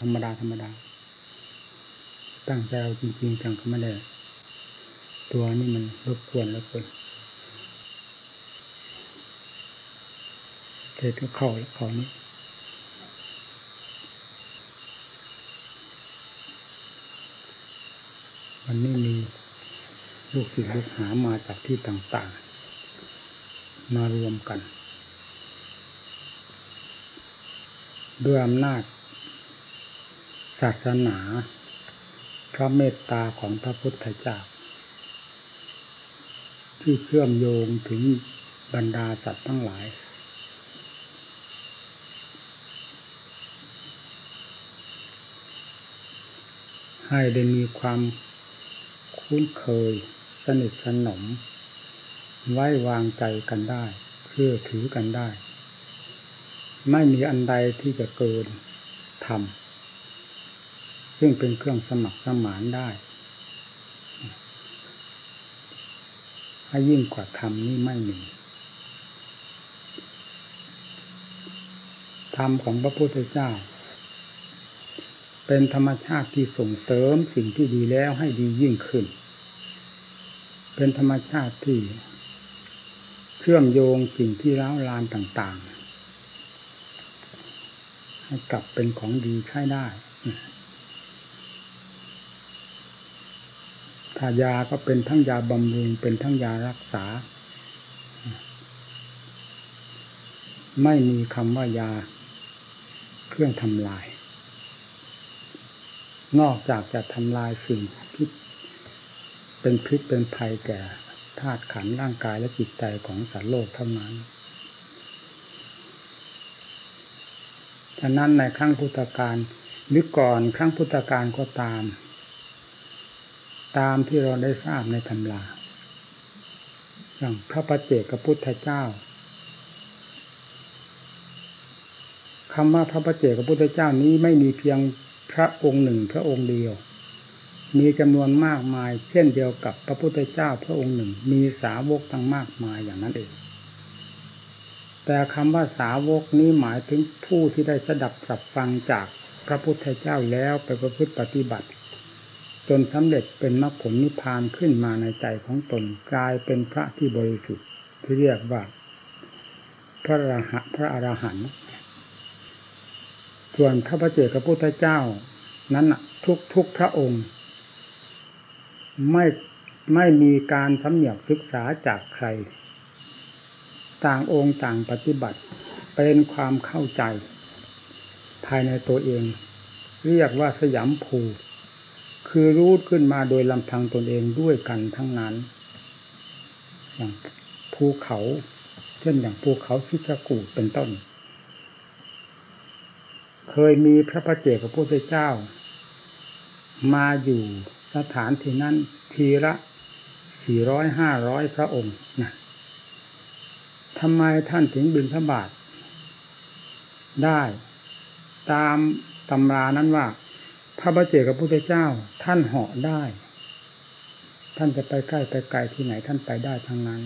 ธรรมดาธรรมดา ตั้งใจเอาจริงๆจังก็ไม่ได้ตัวนี้มันรบกวนแล้วคนเทก็เข้าแล้วเข้านี้วันนี้มีลูกศิษย์ลูกหามาจากที่ต่างๆ มารวมกัน ด้วยอำนาจ ศาสนาพระเมตตาของพระพุทธเจ้า ที่เชื่อมโยงถึงบรรดาสัตว์ทั้งหลาย ให้ได้มีความคุ้นเคย สนิทสนม ไว้วางใจกันได้เชื่อถือกันได้ ไม่มีอันใดที่จะเกินธรรม ซึ่งเป็นเครื่องสมัครสมานได้ให้ยิ่งกว่าธรรมนี่ไม่มีธรรมของพระพุทธเจ้า เป็นธรรมชาติที่ส่งเสริมสิ่งที่ดีแล้วให้ดียิ่งขึ้น เป็นธรรมชาติที่เชื่อมโยงสิ่งที่ร้าวรานต่าง ๆ ให้กลับเป็นของดีใช้ได้ ถ้ายาก็เป็นทั้งยาบำรุงเป็นทั้งยารักษา ไม่มีคำว่ายาเครื่องทำลาย นอกจากจะทำลายสิ่งที่เป็นพิษเป็นภัยแก่ธาตุขันธ์ร่างกายและจิตใจของสัตว์โลกเท่านั้นฉะนั้นในครั้งพุทธกาลหรือก่อนครั้งพุทธกาลก็ตาม ตามที่เราได้ทราบในตำราอย่างพระประเจกพุทธเจ้าคำว่าพระประเจกพุทธเจ้านี้ไม่มีเพียงพระองค์หนึ่งพระองค์เดียว มีจำนวนมากมาย เช่นเดียวกับพระพุทธเจ้าพระองค์หนึ่ง มีสาวกตั้งมากมายอย่างนั้นเองแต่คำว่าสาวกนี้หมายถึงผู้ที่ได้สดับสับฟังจากพระพุทธเจ้าแล้วไปประพฤติปฏิบัติ จนสำเร็จเป็นมรรคผลนิพพานขึ้นมาในใจของตนกลายเป็นพระที่บริสุทธิ์ที่เรียกว่า พระอรหันต์พระอรหันต์ส่วนพระพระเจ้าพระพุทธเจ้า นั้นทุกทุกพระองค์ ไม่ไม่มีการสำเนียกศึกษาจากใคร ต่างองค์ต่างปฏิบัติเป็นความเข้าใจ ภายในตัวเอง เรียกว่าสยามภู คือรู้ขึ้นมาโดยลำพังตนเองด้วยกันทั้งนั้น อย่างภูเขาเช่นอย่างภูเขาชิชกูเป็นต้น เคยมีพระประเจกพระพุทธเจ้า มาอยู่สถานที่นั้นทีละสี่ร้อยห้าร้อยพระองค์นะทำไมท่านถึงบินพระบาท ได้ตามตำรานั้นว่า พระบาเจกับพุทธเจ้า ท่านเหาะได้ ท่านจะไปใกล้ไปไกลที่ไหนท่านไปได้ทั้งนั้น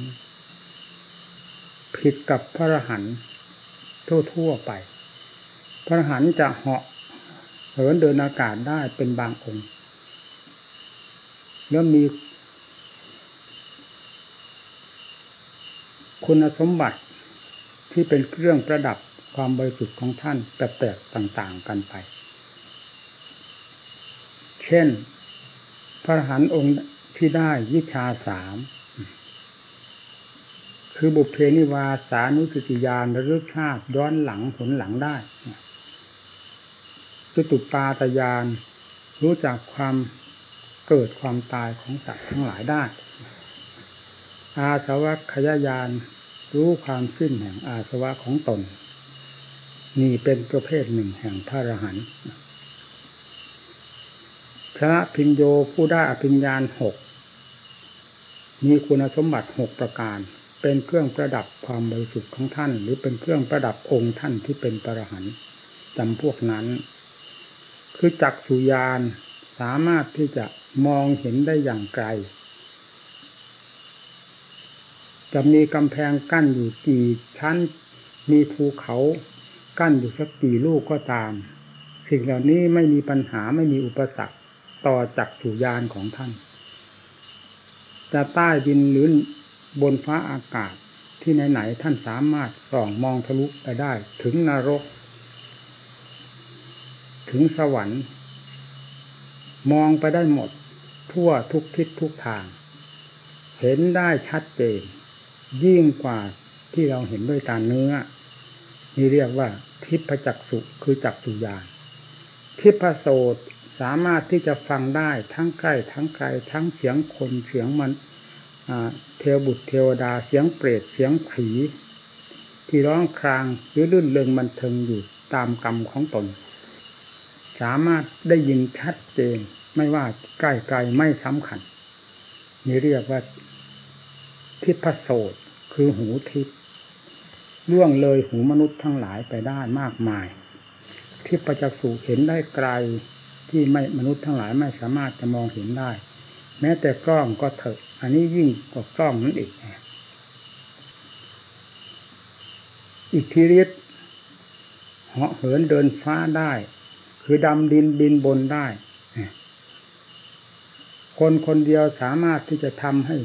ผิดกับพระอรหันต์ทั่วๆไป พระอรหันต์จะเหาะเหินเดินอากาศได้เป็นบางองค์แล้วมีคุณสมบัติที่เป็นเครื่องประดับความบริสุทธิ์ของท่านแตกๆต่าง ๆ กันไป ช่น พระหันองค์ที่ได้วิชาสามคือบุพเพนิวาสานุสติยานระลึกชาติย้อนหลังผลหลังได้จตุปาตยานรู้จักความเกิดความตายของสัตว์ทั้งหลายได้ อาสวะขยายานรู้ความสิ้นแห่งอาสวะของตน นี่เป็นประเภทหนึ่งแห่งพระอรหันต์ พระพิญโยผู้ได้อภิญญาณหกมีคุณสมบัติหกประการ เป็นเครื่องประดับความบริสุทธิ์ของท่าน หรือเป็นเครื่องประดับองค์ท่านที่เป็นพระหันต์จำพวกนั้น คือจักสุยานสามารถที่จะมองเห็นได้อย่างไกล จะมีกำแพงกั้นอยู่กี่ชั้น มีภูเขากั้นอยู่สักกี่ลูกก็ตาม สิ่งเหล่านี้ไม่มีปัญหาไม่มีอุปสรรค ต่อจักสุยานของท่าน จะใต้ดินหรือบนฟ้าอากาศที่ไหนๆท่านสามารถส่องมองทะลุไปได้ ถึงนรก ถึงสวรรค์ มองไปได้หมด ทั่วทุกทิศทุกทาง เห็นได้ชัดเจน ยิ่งกว่าที่เราเห็นด้วยตาเนื้อ นี่เรียกว่าทิพจักสุคือจักสุญานทิพโสต สามารถที่จะฟังได้ทั้งใกล้ทั้งไกลทั้งเสียงคนเสียงมันเทวบุตรเทวดาเสียงเปรตเสียงผี ที่ร้องครางหรือลื่นเริงบันเทิงอยู่ตามกรรมของตน สามารถได้ยินชัดเจนไม่ว่าใกล้ไกลไม่สำคัญ นี่เรียกว่าทิพโสตคือหูทิพล่วงเลยหูมนุษย์ทั้งหลายไปได้มากมาย ทิพจักษุเห็นได้ไกล ที่ไม่มนุษย์ทั้งหลายไม่สามารถจะมองเห็นได้ แม้แต่กล้องก็เถอะ อันนี้ยิ่งกว่ากล้องนั่นอีกอิทธิฤทธิ์เหาะเหินเดินฟ้าได้ คือดำดินบินบนได้ คนคนเดียวสามารถที่จะทำให้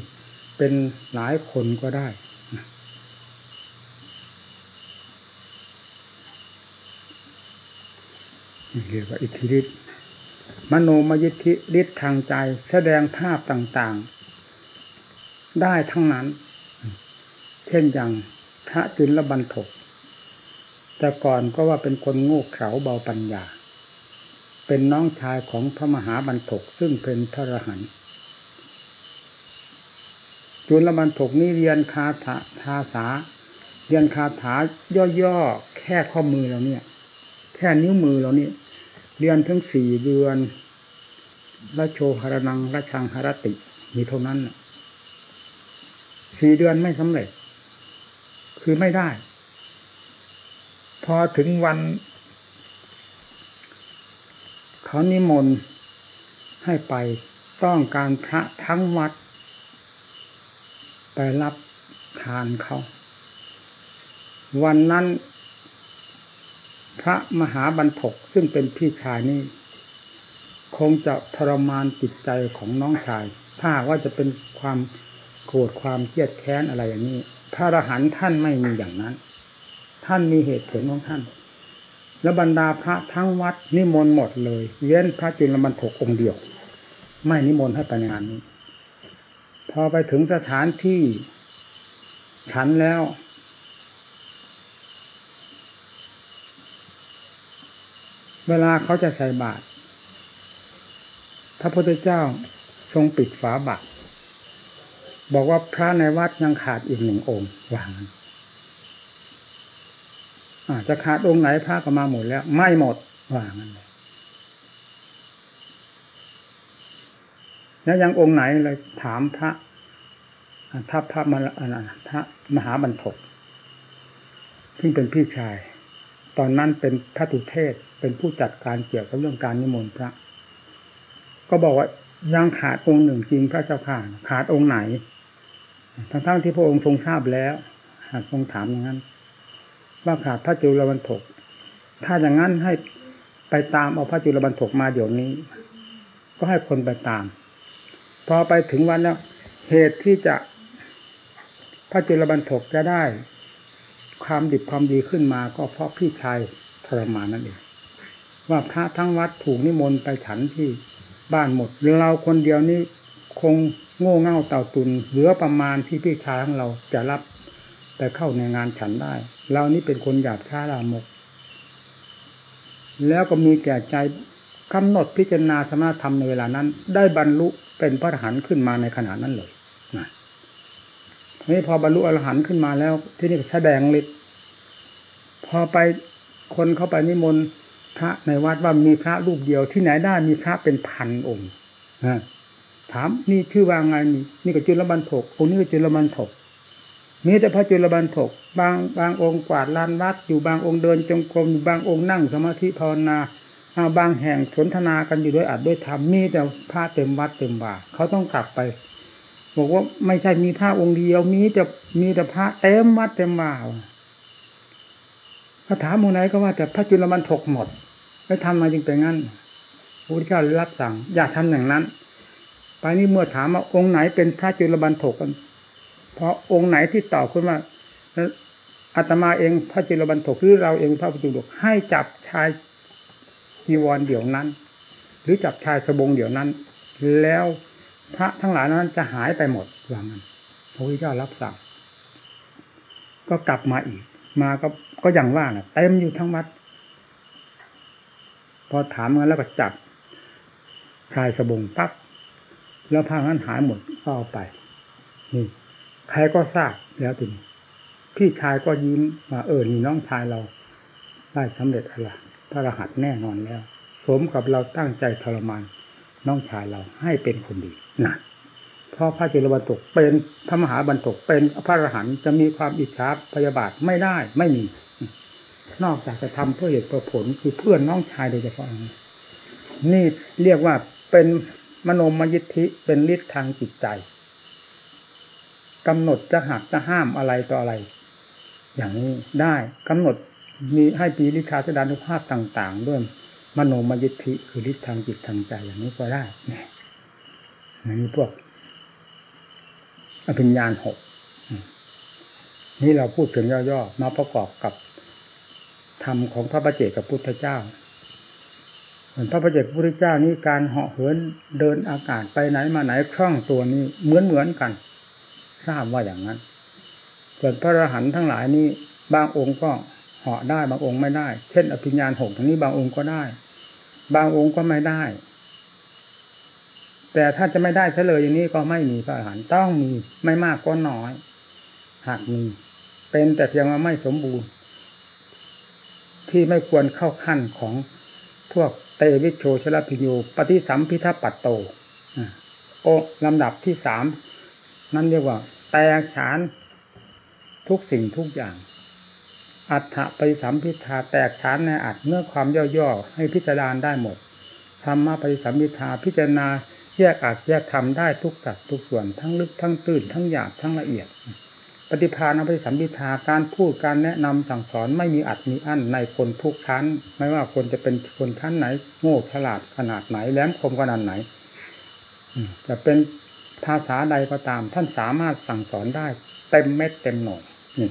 เป็นหลายคนก็ได้เรียกว่าอิทธิฤทธิ์ มโนมยิทธิฤทธิ์ทางใจแสดงภาพต่างๆ ได้ทั้งนั้น เช่นอย่างพระจุลบันทกแต่ก่อนก็ว่าเป็นคนโง่เขลาเบาปัญญา เป็นน้องชายของพระมหาบันทกซึ่งเป็นพระรหันต์จุลบันทกนี่เรียนคาถาภาษา เรียนคาถาย่อๆ แค่ข้อมือเราเนี่ย แค่นิ้วมือเราเนี่ย เรียนทั้งสี่เดือนละโชหรนังละชังหรติมีเท่านั้นสี่เดือนไม่สำเร็จ คือไม่ได้ พอถึงวัน เขานิมนต์ให้ไปต้องการพระทั้งวัด ไปรับทานเขา วันนั้น ระมหาบรรทกซึ่งเป็นพี่ชายนี่คงจะทรมานจิตใจของน้องชาย ถ้าว่าจะเป็นความโกรธความเครียดแค้นอะไรอย่างนี้ พระอรหันต์ท่านไม่มีอย่างนั้น ท่านมีเหตุผลของท่าน และบรรดาพระทั้งวัดนิมนต์หมดเลยเว้นพระจุลบรรทกองค์เดียว ไม่นิมนต์ให้ไปในงานนี้ พอไปถึงสถานที่ฉันแล้ว เวลาเขาจะใส่บาตรพระพุทธเจ้าทรงปิดฝาบาตรบอกว่าพระในวัดยังขาดอีกหนึ่งองค์วางอาจจะขาดองค์ไหนพระก็มาหมดแล้ว ไม่หมดวางนั้นเลยแล้วยังองค์ไหนเลยถามพระถ้าพระมาพระมหาบรรทกซึ่งเป็นพี่ชาย ตอนนั้นเป็นพระตุเทศ เป็นผู้จัดการเกี่ยวกับเรื่องการนิมนต์พระ ก็บอกว่ายังขาดองค์หนึ่งจริงพระเจ้าค่ะขาดองค์ไหน ทั้งๆที่พระองค์ทรงทราบแล้ว หากทรงถามอย่างนั้น ว่าขาดพระจุลบรรทกถ้าอย่างนั้นให้ไปตามเอาพระจุลบรรทกมาเดี๋ยวนี้ ก็ให้คนไปตาม พอไปถึงวันแล้ว เหตุที่จะพระจุลบรรทกจะได้ ความดิบความดีขึ้นมาก็เพราะพี่ชายทรมานนั่นเอง ว่าพระทั้งวัดถูกนิมนต์ไปฉันที่บ้านหมด เราคนเดียวนี้คงโง่เง่าเต่าตุนเหลือประมาณที่พี่ชายของเราจะรับไปเข้าในงานฉันได้ เรานี่เป็นคนหยาบช้าลามก แล้วก็มีแก่ใจกำหนดพิจารณาสมาธรรมในเวลานั้น ได้บรรลุเป็นพระอรหันต์ขึ้นมาในขณะนั้นเลยนะนี่พอบรรลุอรหันต์ขึ้นมาแล้ว ที่นี่แสดงฤทธิ์พอไปคนเข้าไปนิมนต์ พระในวัดว่ามีพระรูปเดียวที่ไหนได้มีพระเป็นพันองค์ถามนี่ชื่อว่าไงนี่นี่ก็จุลบันทกองค์นี้ก็จุลบันทกมีแต่พระจุลบันทกบางบางองค์กวาดลานวัด อยู่บางองค์เดินจงกรมอยู่บางองค์นั่งสมาธิภาวนาบางแห่งสนทนากันอยู่ด้วยอัดด้วยธรรมมีแต่พระเต็มวัดเต็มบ่าเขาต้องกลับไป บอกว่าไม่ใช่มีพระองค์เดียวมีแต่มีแต่พระเต็มวัดเต็มบ่าพระถามมูไหนก็ว่าแต่พระจุลมันถกหมด แล้วทำมาจึงเป็นงั้นพระพุทธเจ้ารับสั่ง อย่าทำอย่างนั้น ไปนี่เมื่อถามว่าองค์ไหนเป็นพระจุลบันทกกัน เพราะองค์ไหนที่ตอบขึ้นมาอาตมาเองพระจุลบันทกหรือเราเองพระพุทธดกให้จับชายจีวรเดี๋ยวนั้น หรือจับชายสบงเดี๋ยวนั้น แล้วพระทั้งหลายนั้นจะหายไปหมดว่างั้นพระพุทธเจ้ารับสั่งก็กลับมาอีก มาก็ก็อย่างว่าน่ะเต็มอยู่ทั้งวัด พอถามกันแล้วก็จับชายสบงปั๊บแล้วพานั้นหายหมดก็เอาไปนี่ใครก็ทราบแล้วทีนี้พี่ชายก็ยิ้มว่าเออนี่น้องชายเราได้สำเร็จอะไรพระรหัสแน่นอนแล้ว สมกับเราตั้งใจทรมานน้องชายเราให้เป็นคนดีนะเพราะพระเจิรบันตกเป็นพระมหาบันตกเป็นพระอรหันต์จะมีความอิจฉาพยาบาทไม่ได้ไม่มี นอกจากจะทำเพื่อเหตุเพื่อผลคือเพื่อนน้องชายโดยเฉพาะนี่เรียกว่าเป็นมโนมยิทธิเป็นฤทธิ์ทางจิตใจกำหนดจะหักจะห้ามอะไรต่ออะไร อย่างนี้ได้กำหนดมีให้ปีริคาสดานุภาพต่าง ๆ ด้วยมโนมยิทธิคือฤทธิ์ทางจิตทางใจอย่างนี้ก็ได้เนี่ยนี่พวกอภิญญาณหกนี่เราพูดถึงย่อๆมาประกอบกับ ธรรมของพระประเจกับพุทธเจ้าเหมือนพระประเจกพุทธเจ้านี้การเหาะเหินเดินอากาศไปไหนมาไหนคล่องตัวนี้เหมือนเหมือนกัน ทราบว่าอย่างนั้น ส่วนพระอรหันต์ทั้งหลายนี้บางองค์ก็เหาะได้บางองค์ไม่ได้ เช่น อภิญญาหกทั้งนี้บางองค์ก็ได้ บางองค์ก็ไม่ได้ แต่ถ้าจะไม่ได้เฉลยอย่างนี้ก็ไม่มีพระอรหันต์ต้องมีไม่มากก็น้อย หากมีเป็นแต่เพียงว่าไม่สมบูรณ์ ที่ไม่ควรเข้าขั้นของพวกเตวิชโชชลพิโยปฏิสัมพิทัปัตโตโอลำดับที่สามนั่นเรียกว่า แตกฉานทุกสิ่งทุกอย่าง อัฏฐปฏิสัมพิทาแตกฉานในอัดเมื่อความย่อๆให้พิจารณาได้หมดธรรมะปฏิสัมพิทาพิจารณาแยกอัดแยกทำได้ทุกสัดทุกส่วนทั้งลึกทั้งตื้นทั้งหยาบทั้งละเอียด ปฏิภาณปฏิสัมพิทาการพูดการแนะนำสั่งสอนไม่มีอัดมีอั้นในคนทุกชั้น ไม่ว่าคนจะเป็นคนชั้นไหน โง่ฉลาดขนาดไหนแหลมคมขนาดไหนจะเป็นภาษาใดก็ตาม ท่านสามารถสั่งสอนได้ เต็มเม็ดเต็มหน่วยนี่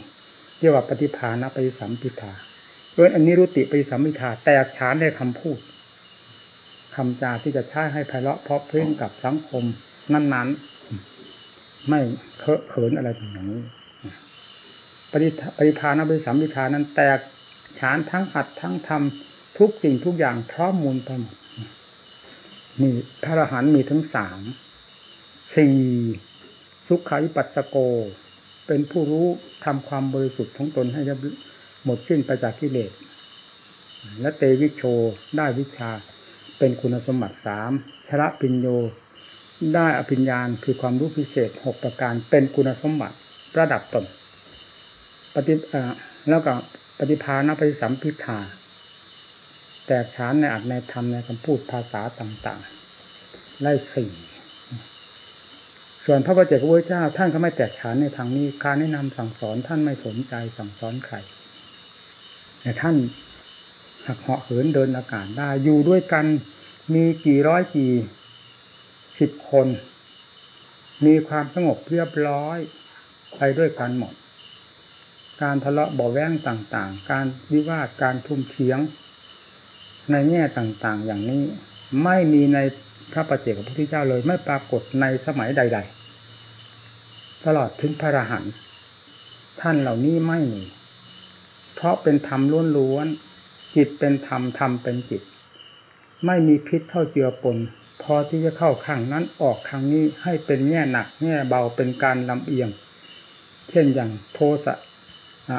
เรียกว่าปฏิภาณปฏิสัมพิทาเอออันนี้รุติปิสัมพิทาแตกฉานในคำพูดคำจาที่จะใช้ให้ไพเราะเพราะเพลงกับสังคมนั้นๆ ไม่เคอะเขินอะไรอย่างนี้ ปฏิปฏิภาณปฏิสัมพิทานั้นแตกฉานทั้งอัดทั้งทำทุกสิ่งทุกอย่างพร้อมมูลไปหมดนี่พระอรหันต์มีทั้งสามสี่สุขายิปัสสโก เป็นผู้รู้ทำความบริสุทธิ์ของตนให้หมดสิ้นไปจากกิเลสและเตวิโชได้วิชาเป็นคุณสมบัติสามชระปิญโย ได้อภิญญาณคือความรู้พิเศษหกประการเป็นคุณสมบัติระดับตน ปฏิแล้วก็ปฏิภาณปฏิสัมพิทาแตกฉานในอัตในธรรมในคำพูดภาษาต่างๆไล่สี่ส่วนพระประเจกพระเจ้า ท่านก็ไม่แตกฉานในทางนี้ การแนะนำสั่งสอนท่านไม่สนใจสั่งสอนใครแต่ท่านหักเหาะเหินเดินอากาศได้อยู่ด้วยกันมีกี่ร้อยกี่สิบคน มีความสงบเรียบร้อยไปด้วยกันหมด การทะเลาะเบาแว้งต่างๆ การวิวาทการทุ่มเทียง ในแง่ต่างๆ อย่างนี้ไม่มีในพระประเจกพระพุทธเจ้าเลย ไม่ปรากฏในสมัยใด ๆ ตลอดถึงพระรหันต์ท่านเหล่านี้ไม่มี เพราะเป็นธรรมล้วนๆจิตเป็นธรรมธรรมเป็นจิต ไม่มีพิษเข้าเจือปนพอที่จะเข้าข้างนั้นออกข้างนี้ให้เป็นแง่หนักแง่เบาเป็นการลำเอียง เช่นอย่างโทสะ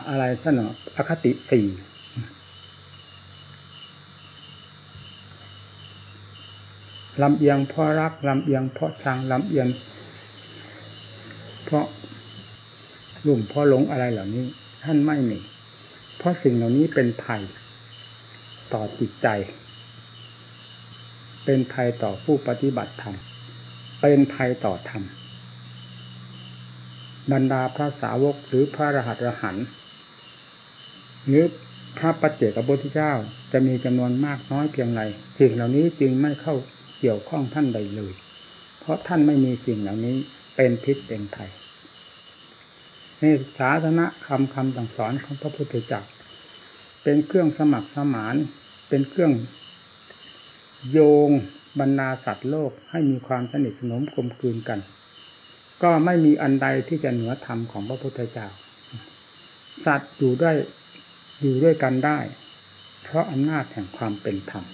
อะไรสนออคติสี่ลำเอียงเพราะรักลำเอียงเพราะชังลำเอียง เพราะลุ่มเพราะหลงอะไรเหล่านี้ ท่านไม่มีเพราะสิ่งเหล่านี้เป็นภัยต่อจิตใจ เป็นภัยต่อผู้ปฏิบัติธรรมเป็นภัยต่อธรรม บรรดาพระสาวกหรือพระรหัสรหันหรือพระปัจเจกพุทธเจ้าจะมีจำนวนมากน้อยเพียงไรสิ่งเหล่านี้จึงไม่เข้าเกี่ยวข้องท่านใดเลย เพราะท่านไม่มีสิ่งเหล่านี้เป็นพิษเป็นภัยนี่ศาสนาคำคำต่างสอนของพระพุทธเจ้าเป็นเครื่องสมัครสมาน เป็นเครื่องโยงบรรดาสัตว์โลกให้มีความสนิทสนมกลมกลืนกัน ก็ไม่มีอันใดที่จะเหนือธรรมของพระพุทธเจ้า สัตว์อยู่ด้วยอยู่ด้วยกันได้ เพราะอำนาจแห่งความเป็นธรรม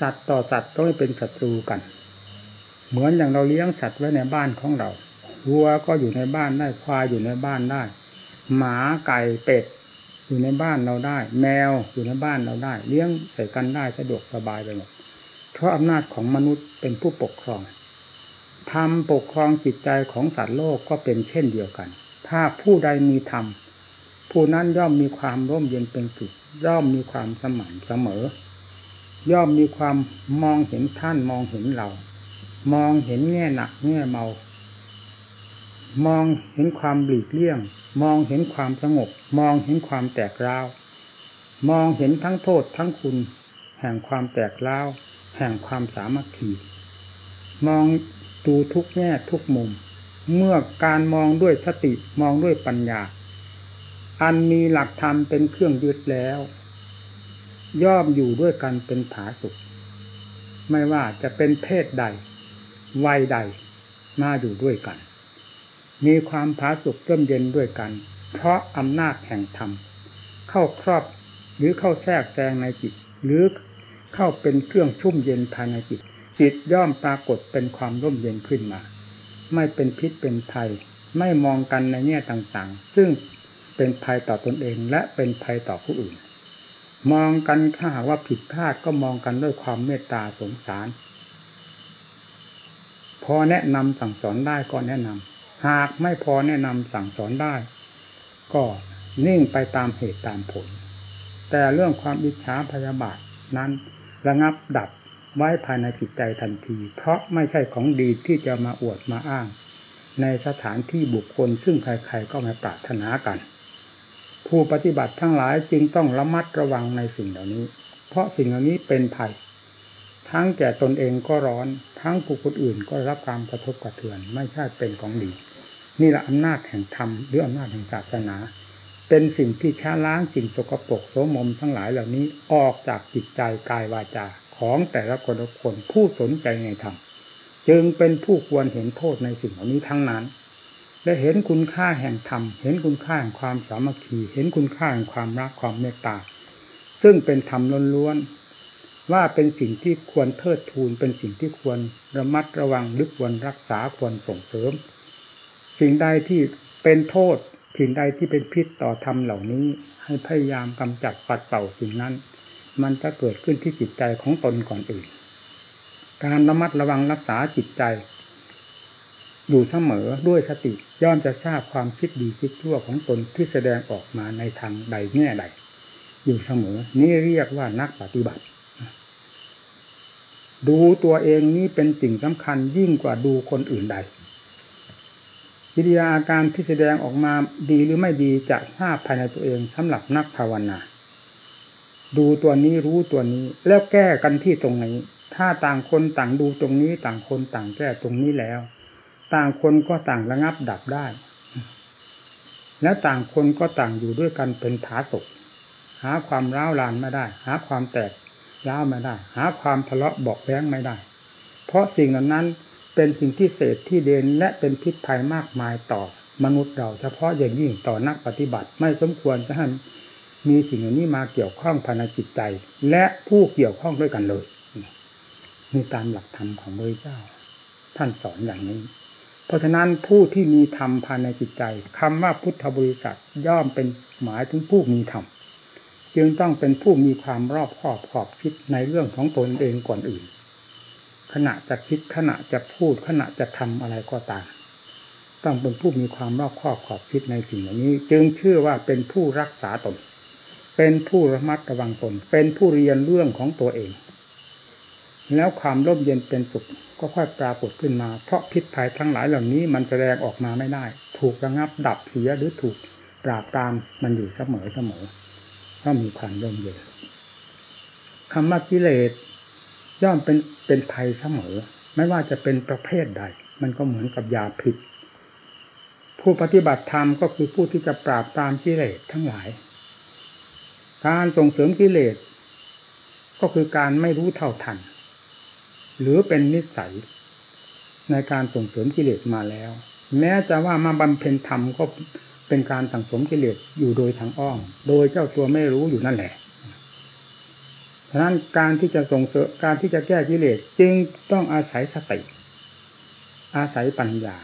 สัตว์ต่อสัตว์ต้องไม่เป็นศัตรูกัน เหมือนอย่างเราเลี้ยงสัตว์ไว้ในบ้านของเราวัวก็อยู่ในบ้านได้ควายอยู่ในบ้านได้ หมาไก่เป็ดอยู่ในบ้านเราได้ แมวอยู่ในบ้านเราได้ เลี้ยงใส่กันได้สะดวกสบายไปหมดเพราะอำนาจของมนุษย์เป็นผู้ปกครอง ธรรมปกครองจิตใจของสัตว์โลกก็เป็นเช่นเดียวกัน ถ้าผู้ใดมีธรรมผู้นั้นย่อมมีความร่มเย็นเป็นสุขย่อมมีความสม่ำเสมอ ย่อมมีความมองเห็นท่านมองเห็นเรา มองเห็นแง่หนักแง่เมา มองเห็นความหลีกเลี่ยง มองเห็นความสงบ มองเห็นความแตกร้าว มองเห็นทั้งโทษทั้งคุณ แห่งความแตกร้าว แห่งความสามัคคีมอง ดูทุกแง่ทุกมุม เมื่อการมองด้วยสติมองด้วยปัญญา อันมีหลักธรรมเป็นเครื่องยึดแล้ว ย่อมอยู่ด้วยกันเป็นผาสุข ไม่ว่าจะเป็นเพศใด วัยใด มาอยู่ด้วยกัน มีความผาสุกเริ่มเย็นด้วยกัน เพราะอำนาจแห่งธรรม เข้าครอบหรือเข้าแทรกแซงในจิต หรือเข้าเป็นเครื่องชุ่มเย็นภายในจิต จิตย่อมปรากฏเป็นความร่มเย็นขึ้นมา ไม่เป็นพิษเป็นภัย ไม่มองกันในแง่ต่างๆ ซึ่งเป็นภัยต่อตนเองและเป็นภัยต่อผู้อื่น มองกันถ้าหากว่าผิดพลาดก็มองกันด้วยความเมตตาสงสาร พอแนะนำสั่งสอนได้ก็แนะนำหากไม่พอแนะนำสั่งสอนได้ ก็นิ่งไปตามเหตุตามผล แต่เรื่องความอิจฉาพยาบาทนั้นระงับดับ ไว้ภายในจิตใจทันที เพราะไม่ใช่ของดีที่จะมาอวดมาอ้าง ในสถานที่บุคคลซึ่งใครๆก็ม่ปรารถนากัน ผู้ปฏิบัติทั้งหลายจึงต้องระมัดระวังในสิ่งเหล่านี้ เพราะสิ่งเหล่านี้เป็นภัย ทั้งแก่ตนเองก็ร้อน ทั้งผู้คนอื่นก็รับความกระทบกระเทือน ไม่ใช่เป็นของดี นี่แหละอำนาจแห่งธรรมหรืออำนาจแห่งศาสนาเป็นสิ่งที่ช้าล้างสิ่งสกปรกโสมมทั้งหลายเหล่านี้ออกจากจิตใจกายวาจา ของแต่ละคนละคนผู้สนใจในธรรมจึงเป็นผู้ควรเห็นโทษในสิ่งเหล่านี้ทั้งนั้น และเห็นคุณค่าแห่งธรรม เห็นคุณค่าแห่งความสามัคคี เห็นคุณค่าแห่งความรักความเมตตา ซึ่งเป็นธรรมล้วนๆว่าเป็นสิ่งที่ควรเทิดทูน เป็นสิ่งที่ควรระมัดระวังหรือควรรักษาควรส่งเสริม สิ่งใดที่เป็นโทษสิ่งใดที่เป็นพิษต่อธรรมเหล่านี้ ให้พยายามกำจัดปัดเป่าสิ่งนั้น มันจะเกิดขึ้นที่จิตใจของตนก่อนอื่น การระมัดระวังรักษาจิตใจ อยู่เสมอด้วยสติย่อมจะทราบความคิดดีคิดชั่วของตนที่แสดงออกมาในทางใดแง่ใด อยู่เสมอ นี่เรียกว่านักปฏิบัติ ดูตัวเองนี่เป็นสิ่งสำคัญยิ่งกว่าดูคนอื่นใดกิริยาอาการที่แสดงออกมาดีหรือไม่ดีจะทราบภายในตัวเองสำหรับนักภาวนา ดูตัวนี้รู้ตัวนี้ แล้วแก้กันที่ตรงนี้ ถ้าต่างคนต่างดูตรงนี้ ต่างคนต่างแก้ตรงนี้แล้ว ต่างคนก็ต่างระงับดับได้ และต่างคนก็ต่างอยู่ด้วยกันเป็นผาศกหาความร้าวรานไม่ได้ หาความแตกร้าวไม่ได้ หาความทะเลาะเบาแว้งไม่ได้ เพราะสิ่งเหล่านั้นเป็นสิ่งที่เศษที่เด่นและเป็นพิษภัยมากมายต่อมนุษย์เรา เฉพาะอย่างยิ่งต่อนักปฏิบัติไม่สมควรจะให้ มีสิ่งเหล่านี้มาเกี่ยวข้องภายในจิตใจ และผู้เกี่ยวข้องด้วยกันเลยนี่ตามหลักธรรมของพระเจ้า ท่านสอนอย่างนี้ เพราะฉะนั้นผู้ที่มีธรรมภายในจิตใจคำว่าพุทธบริษัทย่อมเป็นหมายถึงผู้มีธรรมจึงต้องเป็นผู้มีความรอบคอบขอบคิดในเรื่องของตนเองก่อนอื่น ขณะจะคิดขณะจะพูดขณะจะทำอะไรก็ตามต้องเป็นผู้มีความรอบคอบขอบคิดในสิ่งเหล่านี้ จึงเชื่อว่าเป็นผู้รักษาตน เป็นผู้ระมัดระวังตนเป็นผู้เรียนเรื่องของตัวเอง แล้วความร่มเย็นเป็นสุขก็ค่อยปรากฏขึ้นมา เพราะพิษภัยทั้งหลายเหล่านี้มันแสดงออกมาไม่ได้ ถูกระงับดับเสียหรือถูกปราบปรามมันอยู่เสมอเสมอก็มีความร่มเย็นคำว่ากิเลสย่อมเป็นเป็นภัยเสมอ ไม่ว่าจะเป็นประเภทใด มันก็เหมือนกับยาพิษ ผู้ปฏิบัติธรรมก็คือผู้ที่จะปราบตามกิเลสทั้งหลาย การส่งเสริมกิเลส ก็คือการไม่รู้เท่าทัน หรือเป็นนิสัย ในการส่งเสริมกิเลสมาแล้ว แม้จะว่ามาบำเพ็ญธรรมก็เป็นการสั่งสมกิเลสอยู่โดยทางอ้อม โดยเจ้าตัวไม่รู้อยู่นั่นแหละฉะนั้นการที่จะส่งเสริมการที่จะแก้กิเลสจึงต้องอาศัยสติอาศัยปัญญา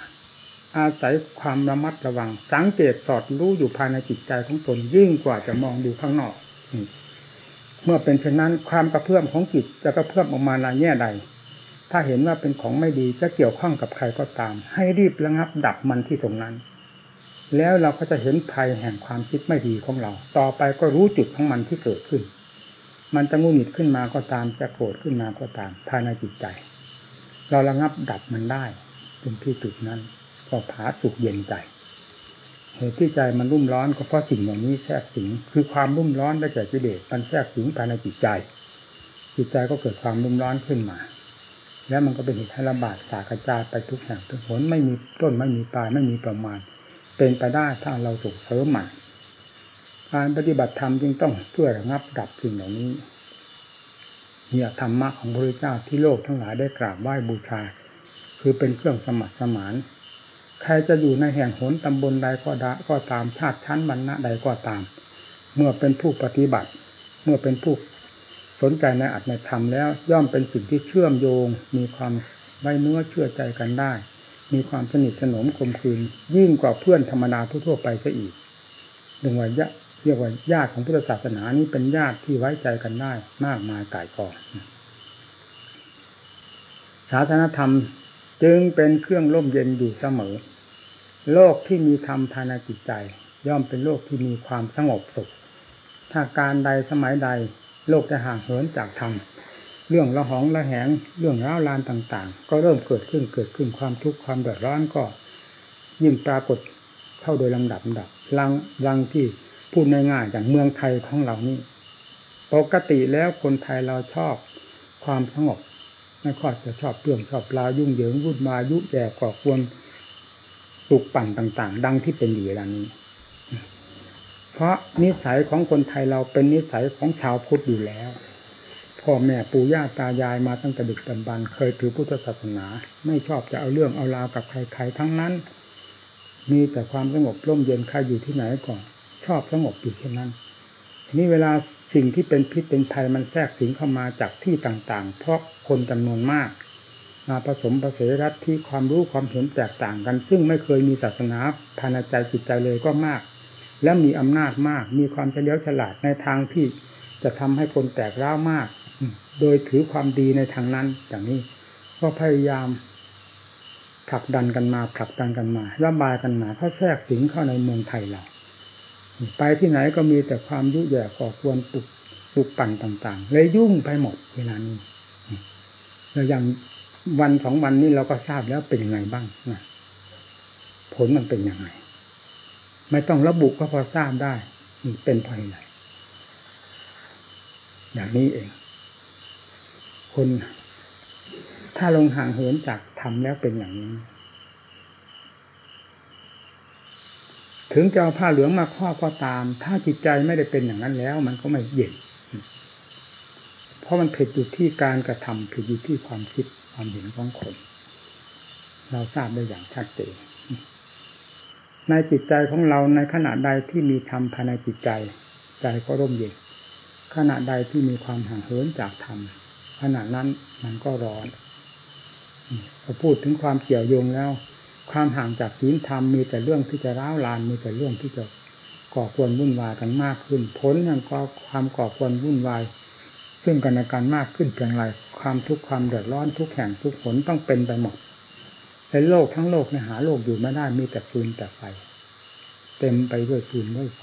อาศัยความระมัดระวัง สังเกตสอดรู้อยู่ภายในจิตใจของตนยิ่งกว่าจะมองดูข้างนอก เมื่อเป็นเช่นนั้นความกระเพื่อมของจิตจะกระเพื่อมออกมาในแง่ใด ถ้าเห็นว่าเป็นของไม่ดีจะเกี่ยวข้องกับใครก็ตาม ให้รีบระงับดับมันที่ตรงนั้น แล้วเราก็จะเห็นภัยแห่งความคิดไม่ดีของเรา ต่อไปก็รู้จุดของมันที่เกิดขึ้น มันจะงุนหงิดขึ้นมาก็ตามจะโกรธขึ้นมาก็ตามภายในจิตใจ เราระงับดับมันได้ตรงที่จุดนั้นก็ผาสุกเย็นใจ เหตุที่ใจมันรุ่มร้อนก็เพราะสิ่งอย่างนี้แทรกสิงคือความรุ่มร้อนได้แก่กิเลสมันแทรกสิงภายในจิตใจ จิตใจก็เกิดความรุ่มร้อนขึ้นมา แล้วมันก็เป็นเหตุให้ระบาดสากระจายไปทุกแห่งทุกหนไม่มีต้นไม่มีปลายไม่มีประมาณ เป็นไปได้ถ้าเราส่งเสริมมันการปฏิบัติธรรมจึงต้องเพื่อระงับดับสิ่งเหล่านี้เนี่ยธรรมะของพระพุทธเจ้าที่โลกทั้งหลายได้กราบไหว้บูชา คือเป็นเครื่องสมัครสมาน ใครจะอยู่ในแห่งหนตำบลใดก็ได้ก็ตามชาติชั้นบรรณะใดก็ตาม เมื่อเป็นผู้ปฏิบัติ เมื่อเป็นผู้สนใจในอัตในธรรมแล้วย่อมเป็นสิ่งที่เชื่อมโยง มีความไว้เนื้อเชื่อใจกันได้ มีความสนิทสนมกลมคืน ยิ่งกว่าเพื่อนธรรมดาทั่วไปซะอีกดึงว่ายะเรียกว่าญาติของพุทธศาสนานี้เป็นญาติที่ไว้ใจกันได้มากมายกายกองศาสนธรรม จึงเป็นเครื่องร่มเย็นอยู่เสมอ โลกที่มีธรรมภายในจิตใจ ย่อมเป็นโลกที่มีความสงบสุข ถ้าการใดสมัยใด โลกจะห่างเหินจากธรรมเรื่องละหองละแหงเรื่องร้าวรานต่าง ๆ ก็เริ่มเกิดขึ้นเกิดขึ้นความทุกข์ความเดือดร้อนก็ยิ่งปรากฏเข้าโดยลำดับลำดับลังลังที่พูดง่ายๆอย่างเมืองไทยของเรานี่ปกติแล้วคนไทยเราชอบความสงบ ไม่ค่อยจะชอบเปรื่องชอบปลายุ่งเหยิงวุ่นวายยุแย่ก่อควรปลุกปั่นต่าง ๆ ดังที่เป็นอยู่เวลานี้ เพราะนิสัยของคนไทยเราเป็นนิสัยของชาวพุทธอยู่แล้ว พ่อแม่ปู่ย่าตายายมาตั้งแต่ดึกดำบรรเคยถือพุทธศาสนา ไม่ชอบจะเอาเรื่องเอาราวกับใคร ๆ ทั้งนั้น มีแต่ความสงบร่มเย็นใครอยู่ที่ไหนก่อนชอบสงบอยู่เช่นนั้นทีนี้เวลา สิ่งที่เป็นพิษเป็นภัยมันแทรกสิงเข้ามาจากที่ต่างๆ เพราะคนจำนวนมาก มาผสมผสมรัฐที่ความรู้ความเห็นแตกต่างกัน ซึ่งไม่เคยมีศาสนาภายในใจจิตใจเลยก็มาก และมีอำนาจมาก มีความเฉลียวฉลาดในทางที่จะทำให้คนแตกร้าวมาก โดยถือความดีในทางนั้นอย่างนี้ก็พยายามผลักดันกันมาผลักดันกันมาระบายกันมาเขาแทรกสิงเข้าในเมืองไทยเรา ไปที่ไหนก็มีแต่ความยุ่ยแย่ก่อควรปลุกปลุกปั่นต่าง ๆ เลยยุ่งไปหมดเวลานี้แล้วอย่างวันสองวันนี้เราก็ทราบแล้วเป็นยังไงบ้างนะผลมันเป็นยังไง ไม่ต้องระบุก็พอทราบได้เป็นภายในอย่างนี้เอง คน ถ้าลงห่างเหินจากทำแล้วเป็นอย่างนี้ ถึงจะเอาผ้าเหลืองมาครอบก็ตาม ถ้าจิตใจไม่ได้เป็นอย่างนั้นแล้ว มันก็ไม่เย็น เพราะมันผิดอยู่ที่การกระทำผิดอยู่ที่ความคิดความเห็นของคน เราทราบได้อย่างชัดเจนในจิตใจของเราในขณะใดที่มีธรรมภายในจิตใจ ใจก็ร่มเย็นขณะใดที่มีความห่างเหินจากธรรมขณะนั้นมันก็ร้อนพอพูดถึงความเกี่ยวโยงแล้ว ความห่างจากศีลธรรมมีแต่เรื่องที่จะร้าวรานมีแต่เรื่องที่จะก่อควรวุ่นวายกันมากขึ้นผลยังก็ความก่อควรวุ่นวาย ซึ่งกันและกันมากขึ้นเพียงไรความทุกข์ความเดือดร้อนทุกแห่งทุกผลต้องเป็นไปหมดในโลกทั้งโลกในหาโลกอยู่ไม่ได้มีแต่ฟืนแต่ไฟ เต็มไปด้วยฟืนด้วยไฟ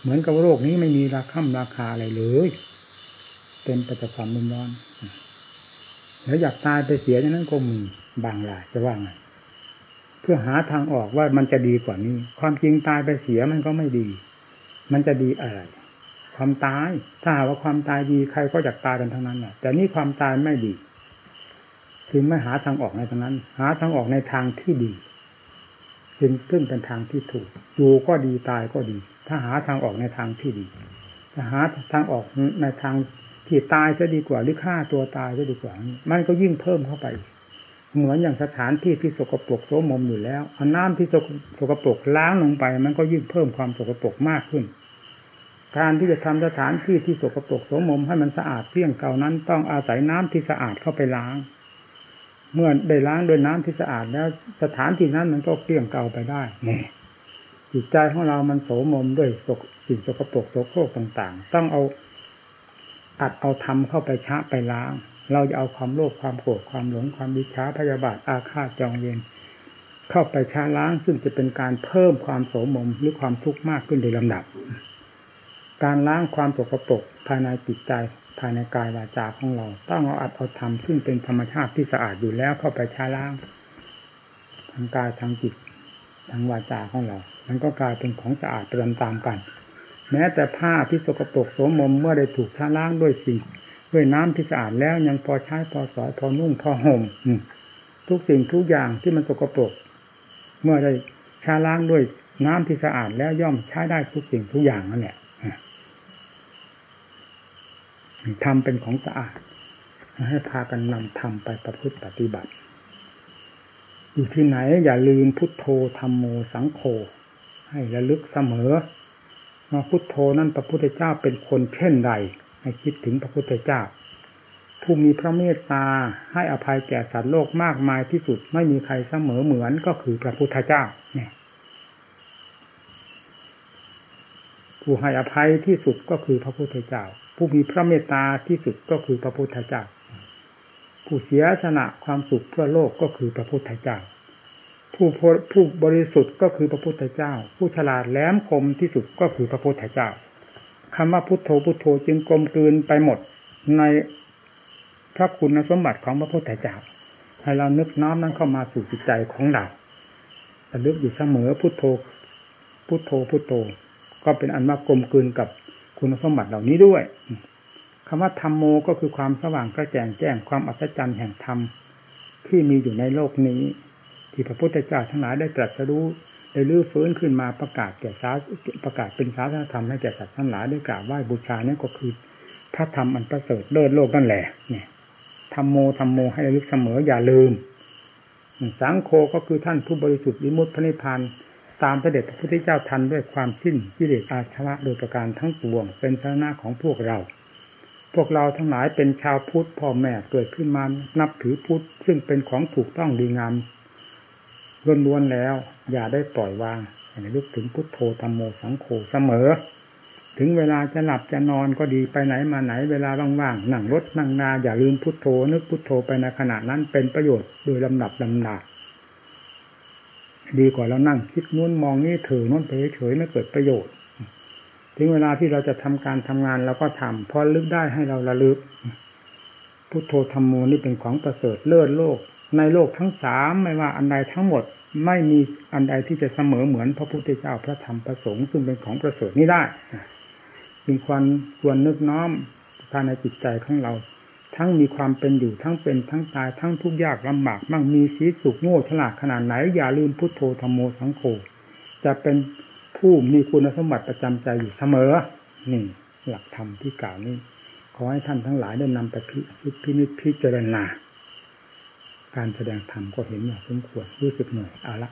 เหมือนกับโลกนี้ไม่มีราคาราคาอะไรเลยเต็มไปด้วยความรุ่มร้อนแล้วอยากตายไปเสียอย่างนั้นก็มี บางรายจะว่าไงเพื่อหาทางออกว่ามันจะดีกว่านี้ ความจริงตายไปเสียมันก็ไม่ดี มันจะดีอะไร ความตาย ถ้าหาว่าความตายดีใครก็อยากตายกันทั้งนั้นแหละแต่นี่ความตายไม่ดีจึงไม่หาทางออกในทางนั้น หาทางออกในทางที่ดี จึงขึ้นเป็นทางที่ถูกอยู่ก็ดีตายก็ดี ถ้าหาทางออกในทางที่ดีถ้าหาทางออกในทางที่ตายจะดีกว่าหรือฆ่าตัวตายจะดีกว่า มันก็ยิ่งเพิ่มเข้าไป เหมือนอย่างสถานที่ที่สกปรกโสมมอยู่แล้วเอาน้ำที่สกปรกล้างลงไป มันก็ยิ่งเพิ่มความสกปรกมากขึ้น การที่จะทำสถานที่ที่สกปรกโสมมให้มันสะอาดเพียงเก่านั้น ต้องอาศัยน้ำที่สะอาดเข้าไปล้าง เมื่อได้ล้างด้วยน้ำที่สะอาดแล้ว สถานที่นั้นมันก็เกลี้ยงเก่าไปได้นี่จิตใจของเรามันโสมมด้วยสกสิ่งสกปรกโสโครกต่าง ๆ ต้องเอาอัดเอาทำเข้าไปชะไปล้าง เราจะเอาความโลภความโกรธความหลงความวิชาพยาบาทอาฆาตจองเวรเข้าไปชาล้างซึ่งจะเป็นการเพิ่มความโสมมหรือความทุกข์มากขึ้นโดยลำดับ การล้างความสกปรกภายในจิตใจภายในกายวาจาของเรา ต้องเอาอัดเอาทำซึ่งเป็นธรรมชาติที่สะอาดอยู่แล้วเข้าไปชาล้างทางกายทางจิตทางวาจาของเรา มันก็กลายเป็นของสะอาดไปตามกัน แม้แต่ผ้าที่สกปรกโสมมเมื่อได้ถูกชาล้างด้วยสิ่ง ด้วยน้ำที่สะอาดแล้วยังพอใช้พอสอยพอนุ่งพอห่มทุกสิ่งทุกอย่างที่มันสกปรกเมื่อได้ชาล้างด้วยน้ำที่สะอาดแล้วย่อมใช้ได้ทุกสิ่งทุกอย่างนั่นแหละทำเป็นของสะอาด ให้พากันนำทำไปประพฤติปฏิบัติ อยู่ที่ไหนอย่าลืมพุทโธธรรมโมสังโฆให้ระลึกเสมอว่าพุทโธนั้นพระพุทธเจ้าเป็นคนเช่นใด ให้คิดถึงพระพุทธเจ้า ผู้มีพระเมตตาให้อภัยแก่สัตว์โลกมากมายที่สุดไม่มีใครเสมอเหมือนก็คือพระพุทธเจ้าเนี่ยผู้ให้อภัยที่สุดก็คือพระพุทธเจ้า ผู้มีพระเมตตาที่สุดก็คือพระพุทธเจ้า ผู้เสียสละความสุขเพื่อโลกก็คือพระพุทธเจ้า ผู้ผู้บริสุทธิ์ก็คือพระพุทธเจ้า ผู้ฉลาดแหลมคมที่สุดก็คือพระพุทธเจ้า คำว่าพุทโธพุทโธจึงกลมกลืนไปหมดในพระคุณสมบัติของพระพุทธเจ้าให้เรานึกน้อมนั้นเข้ามาสู่จิตใจของเราระลึกอยู่เสมอพุทโธพุทโธพุทโธ ก็เป็นอันว่ากลมกลืนกับคุณสมบัติเหล่านี้ด้วยคำว่าธรรมโมก็คือความสว่างกระจ่างแจ้งความอัศจรรย์แห่งธรรมที่มีอยู่ในโลกนี้ ที่พระพุทธเจ้าทั้งหลายได้ตรัสรู้ ได้ลื้อฟื้นขึ้นมาประกาศแก่สาประกาศเป็นศาสนธรรมให้แก่สัตว์ทั้งหลายด้วยกราบไหว้บูชานี่ก็คือพระธรรมอันประเสริฐเลิศโลกนั่นแหละ เนี่ยธรรมโมธรรมโมให้ระลึกเสมออย่าลืม สังโฆก็คือท่านผู้บริสุทธิ์วิมุตติพระนิพพานตามพระเดชพระพุทธเจ้าทันด้วยความสิ้นกิเลสอาชวะโดยประการทั้งปวง เป็นสาระของพวกเรา พวกเราทั้งหลายเป็นชาวพุทธพ่อแม่เกิดขึ้นมานับถือพุทธซึ่งเป็นของถูกต้องดีงามล้วนๆแล้ว อย่าได้ปล่อยวางให้ลึกถึงพุทโธธรรมโมสังโฆเสมอ ถึงเวลาจะหลับจะนอนก็ดีไปไหนมาไหนเวลาว่างๆนั่งรถนั่งนาอย่าลืมพุทโธ นึกพุทโธไปในขณะนั้นเป็นประโยชน์โดยลำดับลำดับดีกว่าเรานั่งคิดนู้นมองนี่ถือนู้นไปเฉยไม่เกิดประโยชน์ ถึงเวลาที่เราจะทำการทำงานเราก็ทำพอลึกได้ให้เราระลึก พุทโธธรรมโมนี่เป็นของประเสริฐเลิศโลก ในโลกทั้งสามไม่ว่าอันใดทั้งหมด ไม่มีอันใดที่จะเสมอเหมือนพระพุทธเจ้าพระธรรมพระสงฆ์ซึ่งเป็นของประเสริฐนี้ได้จึงควรควรนึกน้อมภายในจิตใจของเรา ทั้งมีความเป็นอยู่ทั้งเป็นทั้งตายทั้งทุกข์ยากลำบากมั่งมีสีสุขโง่ฉลาดขนาดไหน อย่าลืมพุทโธธรรมโมสังโฆจะเป็นผู้มีคุณสมบัติประจำใจอยู่เสมอนี่หลักธรรมที่กล่าวนี้ ขอให้ท่านทั้งหลายได้นำไปพิพิจพิจารณา การแสดงธรรมก็เห็นว่าสมควรรู้สึกเหนื่อยเอาละ